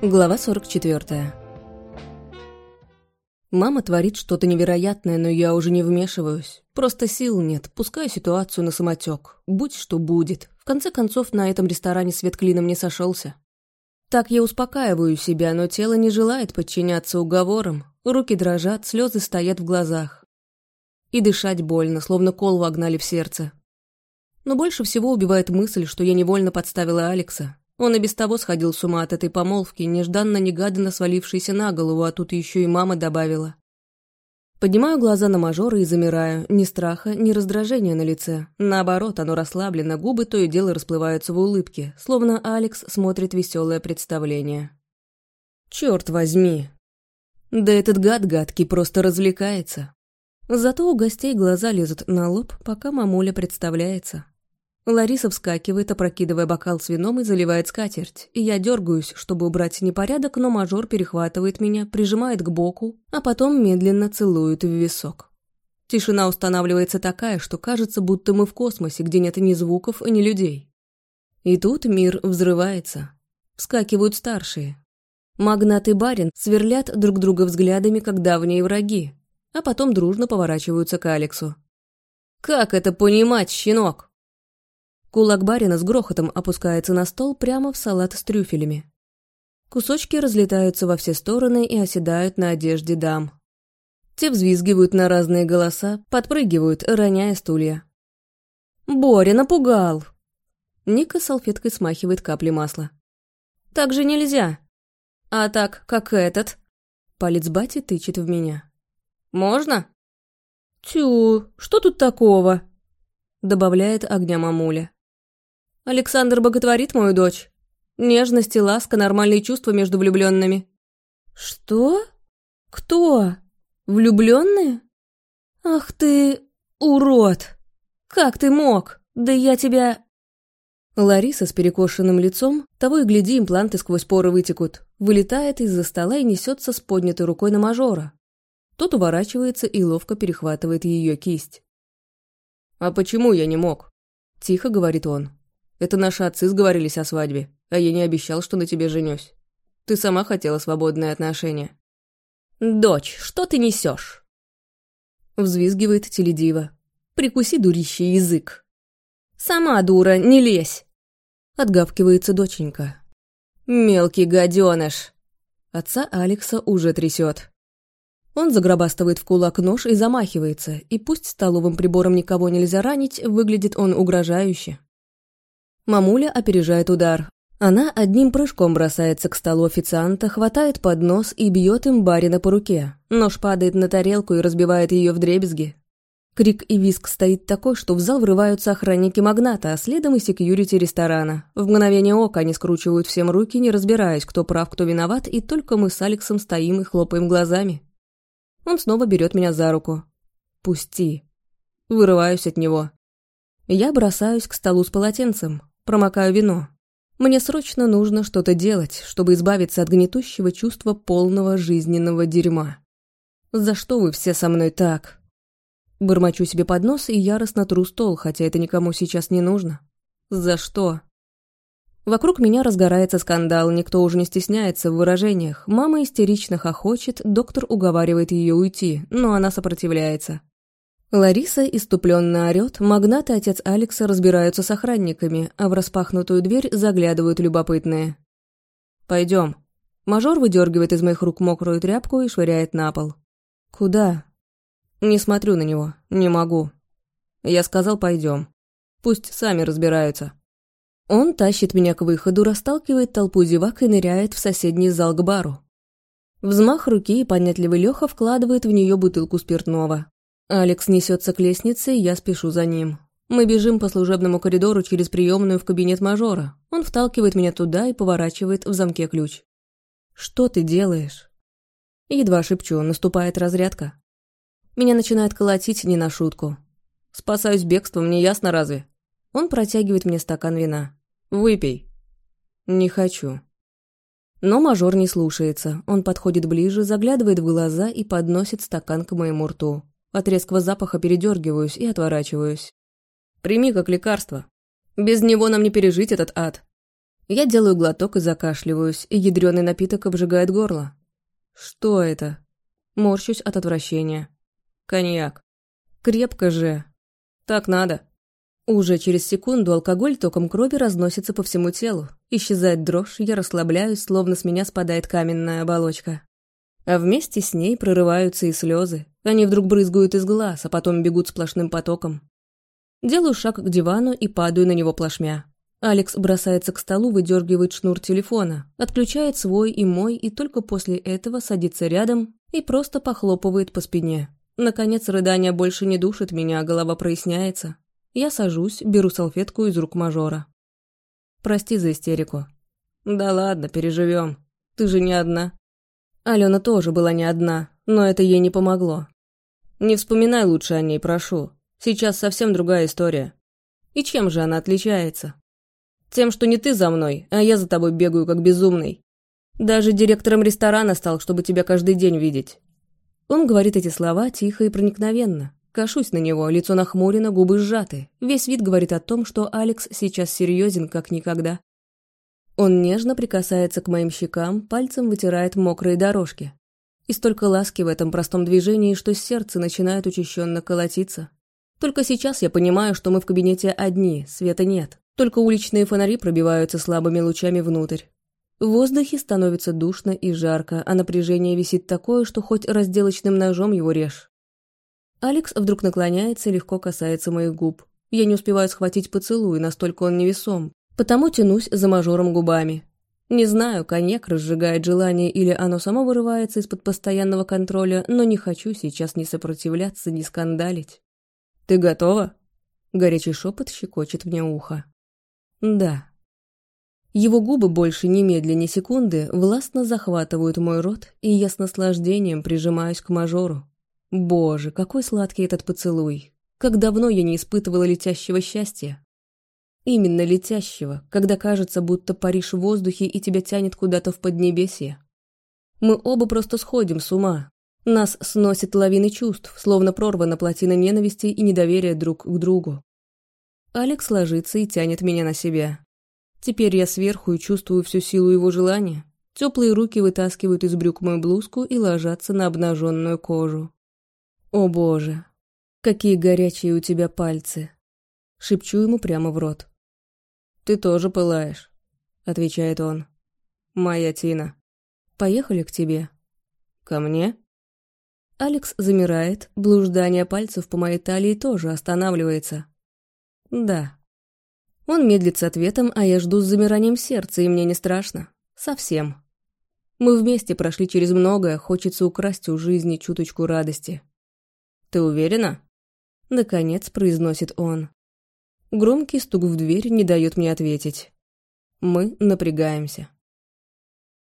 Глава 44. Мама творит что-то невероятное, но я уже не вмешиваюсь. Просто сил нет, пускаю ситуацию на самотек. Будь что будет. В конце концов, на этом ресторане свет клином не сошелся. Так я успокаиваю себя, но тело не желает подчиняться уговорам. Руки дрожат, слезы стоят в глазах. И дышать больно, словно кол вогнали в сердце. Но больше всего убивает мысль, что я невольно подставила Алекса. Он и без того сходил с ума от этой помолвки, нежданно-негаданно свалившейся на голову, а тут еще и мама добавила. Поднимаю глаза на мажора и замираю. Ни страха, ни раздражения на лице. Наоборот, оно расслаблено, губы то и дело расплываются в улыбке, словно Алекс смотрит веселое представление. Черт возьми! Да этот гад гадкий просто развлекается. Зато у гостей глаза лезут на лоб, пока мамуля представляется. Лариса вскакивает, опрокидывая бокал с вином и заливает скатерть. И я дергаюсь, чтобы убрать непорядок, но мажор перехватывает меня, прижимает к боку, а потом медленно целует в висок. Тишина устанавливается такая, что кажется, будто мы в космосе, где нет ни звуков, ни людей. И тут мир взрывается. Вскакивают старшие. Магнат и барин сверлят друг друга взглядами, как давние враги, а потом дружно поворачиваются к Алексу. «Как это понимать, щенок?» Кулак барина с грохотом опускается на стол прямо в салат с трюфелями. Кусочки разлетаются во все стороны и оседают на одежде дам. Те взвизгивают на разные голоса, подпрыгивают, роняя стулья. «Боря напугал!» Ника салфеткой смахивает капли масла. «Так же нельзя!» «А так, как этот?» Палец бати тычет в меня. «Можно?» «Тю, что тут такого?» Добавляет огня мамуля. Александр боготворит мою дочь. Нежность и ласка, нормальные чувства между влюбленными. Что? Кто? Влюбленные? Ах ты, урод! Как ты мог? Да я тебя... Лариса с перекошенным лицом, того и гляди, импланты сквозь поры вытекут, вылетает из-за стола и несется с поднятой рукой на мажора. Тот уворачивается и ловко перехватывает ее кисть. «А почему я не мог?» – тихо говорит он. Это наши отцы сговорились о свадьбе, а я не обещал, что на тебе женюсь. Ты сама хотела свободные отношения». «Дочь, что ты несешь? Взвизгивает теледива. «Прикуси, дурище, язык!» «Сама дура, не лезь!» Отгавкивается доченька. «Мелкий гаденыш!» Отца Алекса уже трясет. Он загробастывает в кулак нож и замахивается, и пусть столовым прибором никого нельзя ранить, выглядит он угрожающе. Мамуля опережает удар. Она одним прыжком бросается к столу официанта, хватает поднос и бьет им барина по руке. Нож падает на тарелку и разбивает ее в дребезги. Крик и виск стоит такой, что в зал врываются охранники магната, а следом и секьюрити ресторана. В мгновение ока они скручивают всем руки, не разбираясь, кто прав, кто виноват, и только мы с Алексом стоим и хлопаем глазами. Он снова берет меня за руку. «Пусти». Вырываюсь от него. Я бросаюсь к столу с полотенцем. Промокаю вино. Мне срочно нужно что-то делать, чтобы избавиться от гнетущего чувства полного жизненного дерьма. За что вы все со мной так? Бормочу себе под нос и яростно тру стол, хотя это никому сейчас не нужно. За что? Вокруг меня разгорается скандал, никто уже не стесняется в выражениях. Мама истерично хохочет, доктор уговаривает ее уйти, но она сопротивляется. Лариса иступленно орёт, магнат и отец Алекса разбираются с охранниками, а в распахнутую дверь заглядывают любопытные. Пойдем. Мажор выдергивает из моих рук мокрую тряпку и швыряет на пол. Куда? Не смотрю на него, не могу. Я сказал, пойдем. Пусть сами разбираются. Он тащит меня к выходу, расталкивает толпу зевак и ныряет в соседний зал к бару. Взмах руки и понятливый Леха вкладывает в нее бутылку спиртного. Алекс несется к лестнице, я спешу за ним. Мы бежим по служебному коридору через приемную в кабинет мажора. Он вталкивает меня туда и поворачивает в замке ключ. «Что ты делаешь?» Едва шепчу, наступает разрядка. Меня начинает колотить не на шутку. Спасаюсь бегством, не ясно разве? Он протягивает мне стакан вина. «Выпей». «Не хочу». Но мажор не слушается. Он подходит ближе, заглядывает в глаза и подносит стакан к моему рту. От резкого запаха передергиваюсь и отворачиваюсь. «Прими как лекарство. Без него нам не пережить этот ад». Я делаю глоток и закашливаюсь, и ядреный напиток обжигает горло. Что это? Морщусь от отвращения. Коньяк. Крепко же. Так надо. Уже через секунду алкоголь током крови разносится по всему телу. Исчезает дрожь, я расслабляюсь, словно с меня спадает каменная оболочка. А вместе с ней прорываются и слезы. Они вдруг брызгают из глаз, а потом бегут сплошным потоком. Делаю шаг к дивану и падаю на него плашмя. Алекс бросается к столу, выдергивает шнур телефона, отключает свой и мой, и только после этого садится рядом и просто похлопывает по спине. Наконец, рыдание больше не душит меня, а голова проясняется. Я сажусь, беру салфетку из рук мажора. «Прости за истерику». «Да ладно, переживем. Ты же не одна». Алена тоже была не одна, но это ей не помогло. «Не вспоминай лучше о ней, прошу. Сейчас совсем другая история. И чем же она отличается?» Тем, что не ты за мной, а я за тобой бегаю как безумный. Даже директором ресторана стал, чтобы тебя каждый день видеть». Он говорит эти слова тихо и проникновенно. Кашусь на него, лицо нахмурено, губы сжаты. Весь вид говорит о том, что Алекс сейчас серьезен, как никогда. Он нежно прикасается к моим щекам, пальцем вытирает мокрые дорожки. И столько ласки в этом простом движении, что сердце начинает учащенно колотиться. Только сейчас я понимаю, что мы в кабинете одни, света нет. Только уличные фонари пробиваются слабыми лучами внутрь. В воздухе становится душно и жарко, а напряжение висит такое, что хоть разделочным ножом его режь. Алекс вдруг наклоняется и легко касается моих губ. Я не успеваю схватить поцелуй, настолько он невесом, потому тянусь за мажором губами. Не знаю, коньяк разжигает желание или оно само вырывается из-под постоянного контроля, но не хочу сейчас ни сопротивляться, ни скандалить. «Ты готова?» Горячий шепот щекочет мне ухо. Да. Его губы больше ни медли, секунды властно захватывают мой рот, и я с наслаждением прижимаюсь к мажору. Боже, какой сладкий этот поцелуй! Как давно я не испытывала летящего счастья. Именно летящего, когда кажется, будто паришь в воздухе и тебя тянет куда-то в поднебесье. Мы оба просто сходим с ума. Нас сносит лавины чувств, словно прорвана плотина ненависти и недоверия друг к другу. Алекс ложится и тянет меня на себя. Теперь я сверху и чувствую всю силу его желания. Теплые руки вытаскивают из брюк мою блузку и ложатся на обнаженную кожу. «О боже, какие горячие у тебя пальцы!» Шепчу ему прямо в рот. «Ты тоже пылаешь», — отвечает он. «Моя Тина. Поехали к тебе». «Ко мне?» Алекс замирает, блуждание пальцев по моей талии тоже останавливается. «Да». Он медлит с ответом, а я жду с замиранием сердца, и мне не страшно. Совсем. Мы вместе прошли через многое, хочется украсть у жизни чуточку радости. «Ты уверена?» Наконец произносит он. Громкий стук в дверь не дает мне ответить. Мы напрягаемся.